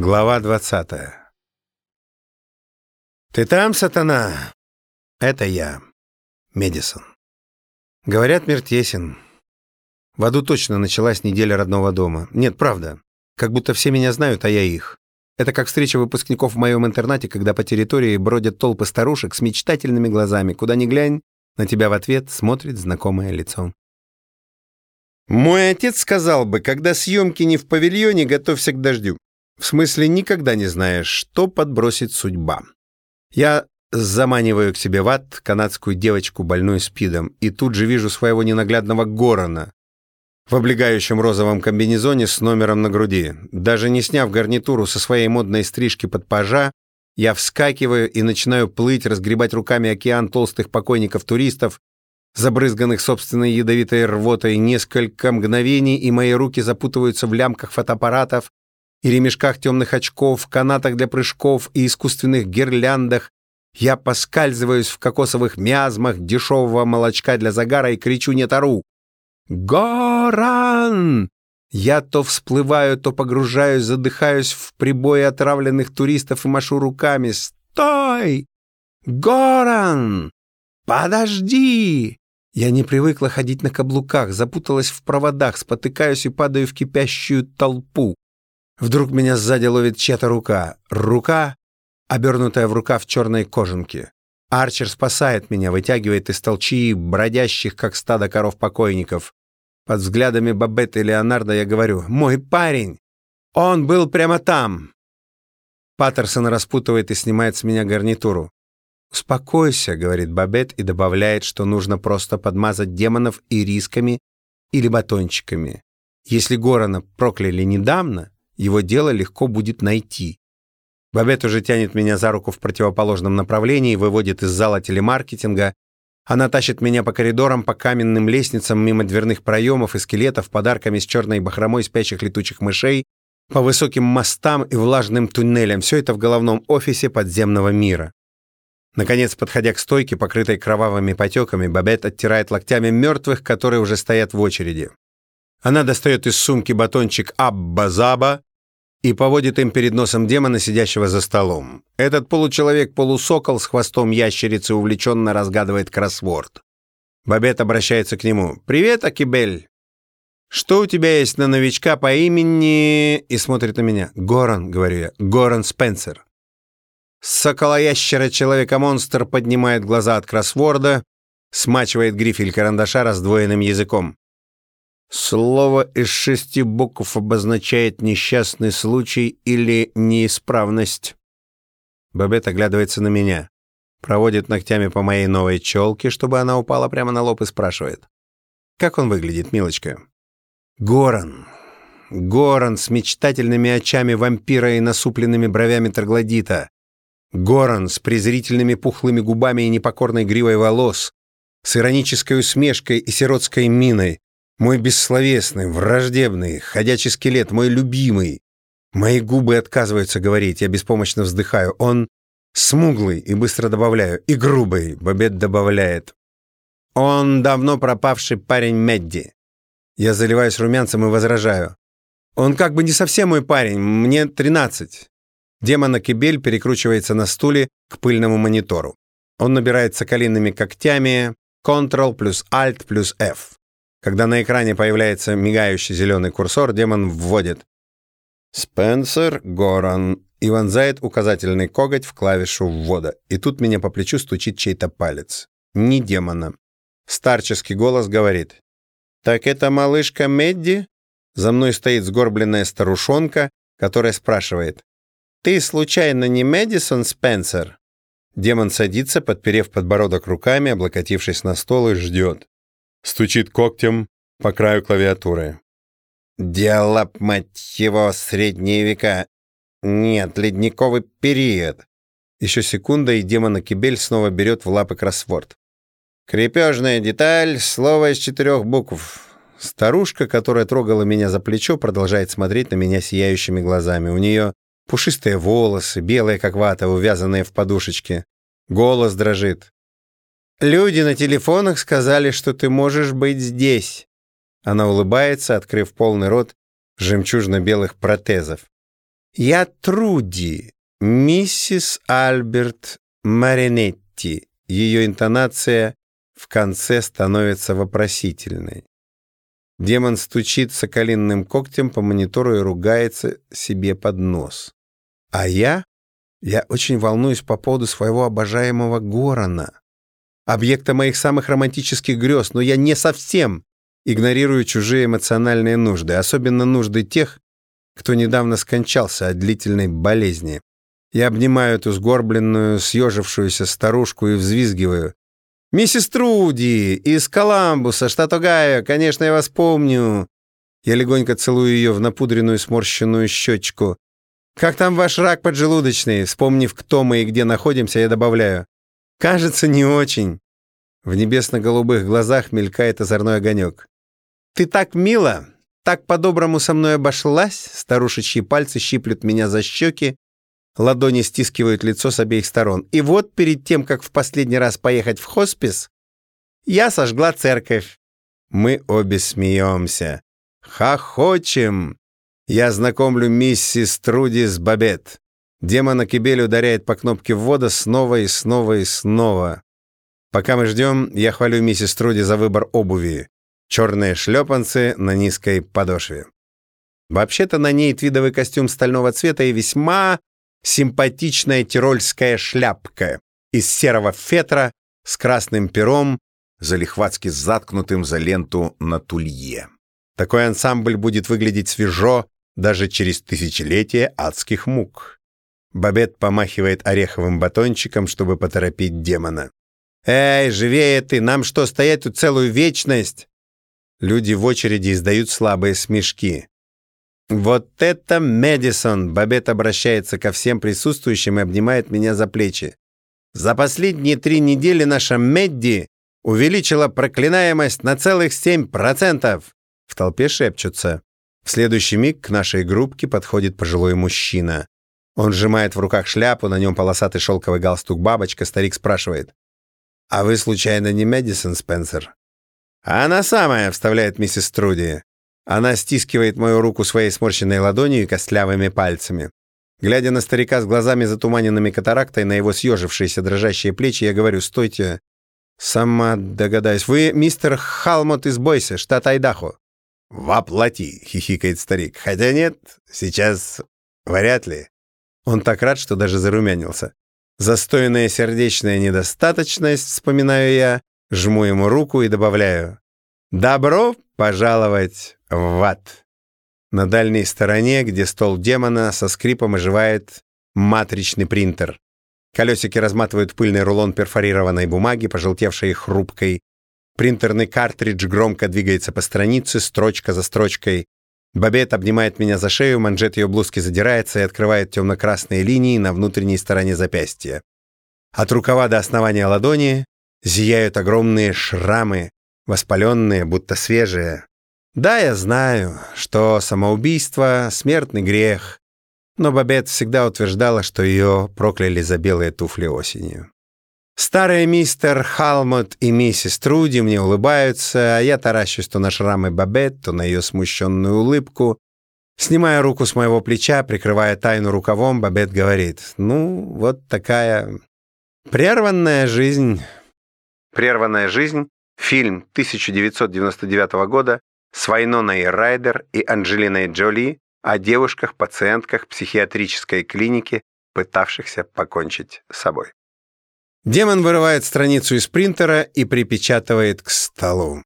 Глава 20 «Ты там, сатана?» «Это я, Медисон». Говорят, тесен. В аду точно началась неделя родного дома. Нет, правда. Как будто все меня знают, а я их. Это как встреча выпускников в моем интернате, когда по территории бродят толпы старушек с мечтательными глазами. Куда ни глянь, на тебя в ответ смотрит знакомое лицо. Мой отец сказал бы, когда съемки не в павильоне, готовься к дождю. В смысле, никогда не знаешь, что подбросит судьба. Я заманиваю к себе в ад канадскую девочку, больную спидом, и тут же вижу своего ненаглядного Горона в облегающем розовом комбинезоне с номером на груди. Даже не сняв гарнитуру со своей модной стрижки под пажа, я вскакиваю и начинаю плыть, разгребать руками океан толстых покойников-туристов, забрызганных собственной ядовитой рвотой несколько мгновений, и мои руки запутываются в лямках фотоаппаратов, и ремешках темных очков, канатах для прыжков и искусственных гирляндах. Я поскальзываюсь в кокосовых миазмах дешевого молочка для загара и кричу «Не тару!» «Горан!» Я то всплываю, то погружаюсь, задыхаюсь в прибое отравленных туристов и машу руками. «Стой! Горан! Подожди!» Я не привыкла ходить на каблуках, запуталась в проводах, спотыкаюсь и падаю в кипящую толпу. Вдруг меня сзади ловит чья-то рука. Рука, обернутая в рукав черной кожанки. Арчер спасает меня, вытягивает из толчии бродящих, как стадо коров-покойников. Под взглядами Бабетты и Леонардо я говорю «Мой парень! Он был прямо там!» Паттерсон распутывает и снимает с меня гарнитуру. «Успокойся», — говорит Бабет и добавляет, что нужно просто подмазать демонов и рисками или батончиками. Если Горана прокляли недавно, его дело легко будет найти. Бабет уже тянет меня за руку в противоположном направлении, выводит из зала телемаркетинга. Она тащит меня по коридорам, по каменным лестницам, мимо дверных проемов и скелетов, подарками с черной бахромой спящих летучих мышей, по высоким мостам и влажным туннелям. Все это в головном офисе подземного мира. Наконец, подходя к стойке, покрытой кровавыми потеками, Бабет оттирает локтями мертвых, которые уже стоят в очереди. Она достает из сумки батончик Абба-Заба, и поводит им перед носом демона, сидящего за столом. Этот получеловек-полусокол с хвостом ящерицы увлеченно разгадывает кроссворд. Бабет обращается к нему. «Привет, Акибель! Что у тебя есть на новичка по имени...» И смотрит на меня. «Горан», — говорю я. «Горан Спенсер». Соколоящера-человека-монстр поднимает глаза от кроссворда, смачивает грифель карандаша раздвоенным языком. Слово из шести букв обозначает несчастный случай или неисправность. Бабет оглядывается на меня, проводит ногтями по моей новой челке, чтобы она упала прямо на лоб и спрашивает. «Как он выглядит, милочка?» «Горан. Горан с мечтательными очами вампира и насупленными бровями троглодита. Горан с презрительными пухлыми губами и непокорной гривой волос, с иронической усмешкой и сиротской миной, мой бессловесный, враждебный, ходячий скелет, мой любимый. Мои губы отказываются говорить, я беспомощно вздыхаю. Он смуглый, и быстро добавляю, и грубый, Бабет добавляет. Он давно пропавший парень Медди. Я заливаюсь румянцем и возражаю. Он как бы не совсем мой парень, мне 13. Демон Акибель перекручивается на стуле к пыльному монитору. Он набирает соколиными когтями Ctrl плюс Alt плюс F. Когда на экране появляется мигающий зеленый курсор, демон вводит «Спенсер Горан» и вонзает указательный коготь в клавишу ввода. И тут меня по плечу стучит чей-то палец. Не демона. Старческий голос говорит «Так это малышка Медди?» За мной стоит сгорбленная старушонка, которая спрашивает «Ты случайно не Мэдисон Спенсер?» Демон садится, подперев подбородок руками, облокотившись на стол и ждет стучит когтем по краю клавиатуры. «Дело, мать его, средние века. Нет, ледниковый период». Еще секунда, и демона Кибель снова берет в лапы кроссворд. «Крепежная деталь, слово из четырех букв». Старушка, которая трогала меня за плечо, продолжает смотреть на меня сияющими глазами. У нее пушистые волосы, белые как вата, увязанные в подушечке. Голос дрожит. Люди на телефонах сказали, что ты можешь быть здесь. Она улыбается, открыв полный рот жемчужно-белых протезов. «Я Труди, миссис Альберт Маринетти». Ее интонация в конце становится вопросительной. Демон стучит соколинным когтем по монитору и ругается себе под нос. А я? Я очень волнуюсь по поводу своего обожаемого Горана, объекта моих самых романтических грез, но я не совсем игнорирую чужие эмоциональные нужды, особенно нужды тех, кто недавно скончался от длительной болезни. Я обнимаю эту сгорбленную, съежившуюся старушку и взвизгиваю. «Миссис Труди из Коламбуса, штат Огайо, конечно, я вас помню». Я легонько целую ее в напудренную сморщенную щечку. «Как там ваш рак поджелудочный?» Вспомнив, кто мы и где находимся, я добавляю. «Кажется, не очень». В небесно-голубых глазах мелькает озорной огонек. «Ты так мило, так по-доброму со мной обошлась!» Старушечьи пальцы щиплют меня за щеки, Ладони стискивают лицо с обеих сторон. И вот перед тем, как в последний раз поехать в хоспис, я сожгла церковь. Мы обе смеемся. Хохочем. Я знакомлю миссис Труди с Бабет. Демона Кибель ударяет по кнопке ввода снова и снова и снова. Пока мы ждем, я хвалю миссис Труди за выбор обуви. Черные шлепанцы на низкой подошве. Вообще-то на ней твидовый костюм стального цвета и весьма симпатичная тирольская шляпка из серого фетра с красным пером, залихватски заткнутым за ленту на тулье. Такой ансамбль будет выглядеть свежо даже через тысячелетие адских мук. Бабет помахивает ореховым батончиком, чтобы поторопить демона. «Эй, живее ты! Нам что, стоять тут целую вечность?» Люди в очереди издают слабые смешки. «Вот это Мэдисон!» Бабет обращается ко всем присутствующим и обнимает меня за плечи. «За последние три недели наша Медди увеличила проклинаемость на целых 7%!» В толпе шепчутся. В следующий миг к нашей группке подходит пожилой мужчина. Он сжимает в руках шляпу, на нем полосатый шелковый галстук-бабочка. Старик спрашивает. «А вы, случайно, не Мэдисон Спенсер?» «Она самая», — вставляет миссис Труди. Она стискивает мою руку своей сморщенной ладонью и костлявыми пальцами. Глядя на старика с глазами затуманенными катарактой на его съежившиеся дрожащие плечи, я говорю, «Стойте, сама догадаюсь, вы мистер Халмот из Бойса, штат Айдахо?» «Воплоти!» — хихикает старик. «Хотя нет, сейчас вряд ли». Он так рад, что даже зарумянился. Застойная сердечная недостаточность, вспоминаю я, жму ему руку и добавляю. «Добро пожаловать в ад!» На дальней стороне, где стол демона, со скрипом оживает матричный принтер. Колесики разматывают пыльный рулон перфорированной бумаги, пожелтевшей хрупкой. Принтерный картридж громко двигается по странице, строчка за строчкой. Бабет обнимает меня за шею, манжет ее блузки задирается и открывает темно-красные линии на внутренней стороне запястья. От рукава до основания ладони зияют огромные шрамы, воспаленные, будто свежие. Да, я знаю, что самоубийство — смертный грех, но Бабет всегда утверждала, что ее прокляли за белые туфли осенью. Старый мистер Халмот и миссис Труди мне улыбаются, а я таращусь то на шрамы Бабет, то на ее смущенную улыбку. Снимая руку с моего плеча, прикрывая тайну рукавом, Бабет говорит, «Ну, вот такая прерванная жизнь». «Прерванная жизнь» Фильм 1999 года с Вайноной Райдер и Анджелиной Джоли о девушках-пациентках психиатрической клиники, пытавшихся покончить с собой. Демон вырывает страницу из принтера и припечатывает к столу.